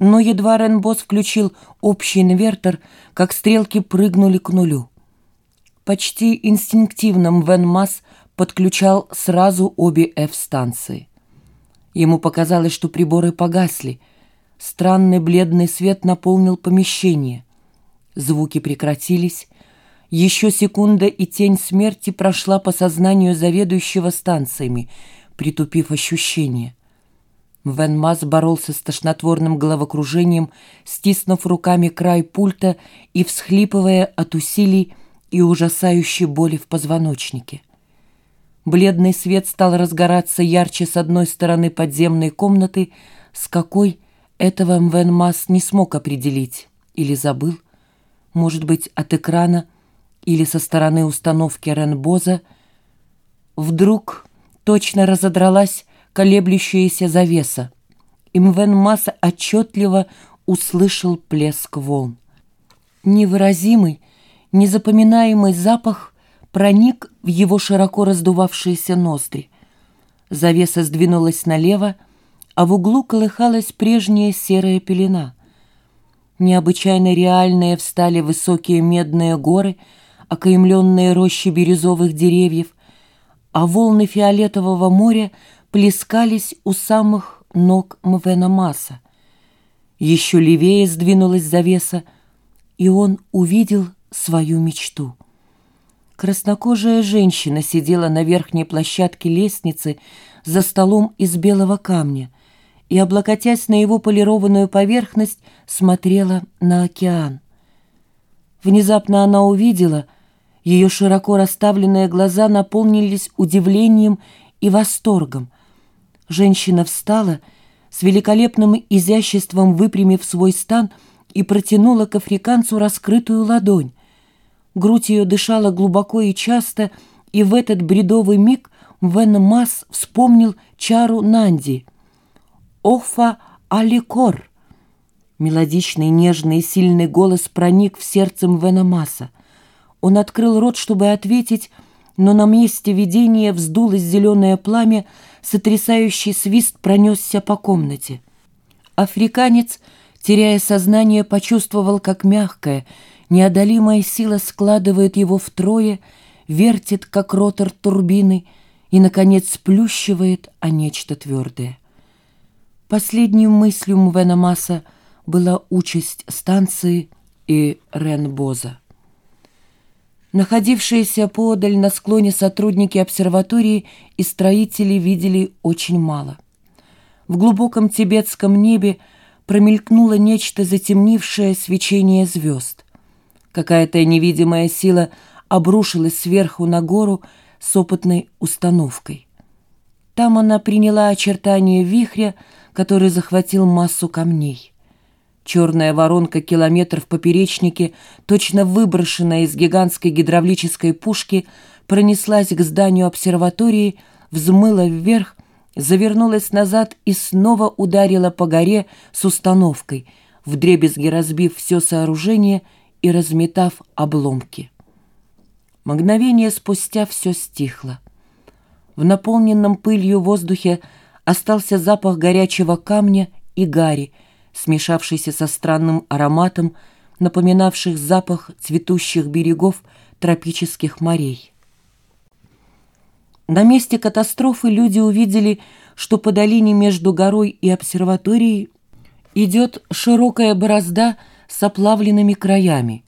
Но едва Ренбос включил общий инвертор, как стрелки прыгнули к нулю. Почти инстинктивно Мвен подключал сразу обе F-станции. Ему показалось, что приборы погасли. Странный бледный свет наполнил помещение. Звуки прекратились. Еще секунда, и тень смерти прошла по сознанию заведующего станциями, притупив ощущение. Вен Мас боролся с тошнотворным головокружением, стиснув руками край пульта и всхлипывая от усилий и ужасающей боли в позвоночнике. Бледный свет стал разгораться ярче с одной стороны подземной комнаты, с какой этого Мвен Мас не смог определить или забыл, может быть, от экрана или со стороны установки Ренбоза. Вдруг точно разодралась колеблющаяся завеса, и Мвен Масса отчетливо услышал плеск волн. Невыразимый, незапоминаемый запах проник в его широко раздувавшиеся ноздри. Завеса сдвинулась налево, а в углу колыхалась прежняя серая пелена. Необычайно реальные встали высокие медные горы, окаймленные рощи бирюзовых деревьев, а волны фиолетового моря плескались у самых ног Мвена Маса. Еще левее сдвинулась завеса, и он увидел свою мечту. Краснокожая женщина сидела на верхней площадке лестницы за столом из белого камня и, облокотясь на его полированную поверхность, смотрела на океан. Внезапно она увидела, ее широко расставленные глаза наполнились удивлением и восторгом — Женщина встала, с великолепным изяществом выпрямив свой стан и протянула к африканцу раскрытую ладонь. Грудь ее дышала глубоко и часто, и в этот бредовый миг Вен Мас вспомнил чару Нанди. «Офа Аликор!» Мелодичный, нежный и сильный голос проник в сердце Мвена Маса. Он открыл рот, чтобы ответить, но на месте видения вздулось зеленое пламя, сотрясающий свист пронесся по комнате. Африканец, теряя сознание, почувствовал, как мягкая, неодолимая сила складывает его втрое, вертит, как ротор турбины, и, наконец, сплющивает о нечто твердое. Последней мыслью Мвена Маса была участь станции и Ренбоза. Находившиеся подаль на склоне сотрудники обсерватории и строители видели очень мало. В глубоком тибетском небе промелькнуло нечто затемнившее свечение звезд. Какая-то невидимая сила обрушилась сверху на гору с опытной установкой. Там она приняла очертания вихря, который захватил массу камней. Черная воронка километр в поперечнике, точно выброшенная из гигантской гидравлической пушки, пронеслась к зданию обсерватории, взмыла вверх, завернулась назад и снова ударила по горе с установкой, вдребезги разбив все сооружение и разметав обломки. Мгновение спустя все стихло. В наполненном пылью воздухе остался запах горячего камня и гари, смешавшийся со странным ароматом, напоминавших запах цветущих берегов тропических морей. На месте катастрофы люди увидели, что по долине между горой и обсерваторией идет широкая борозда с оплавленными краями,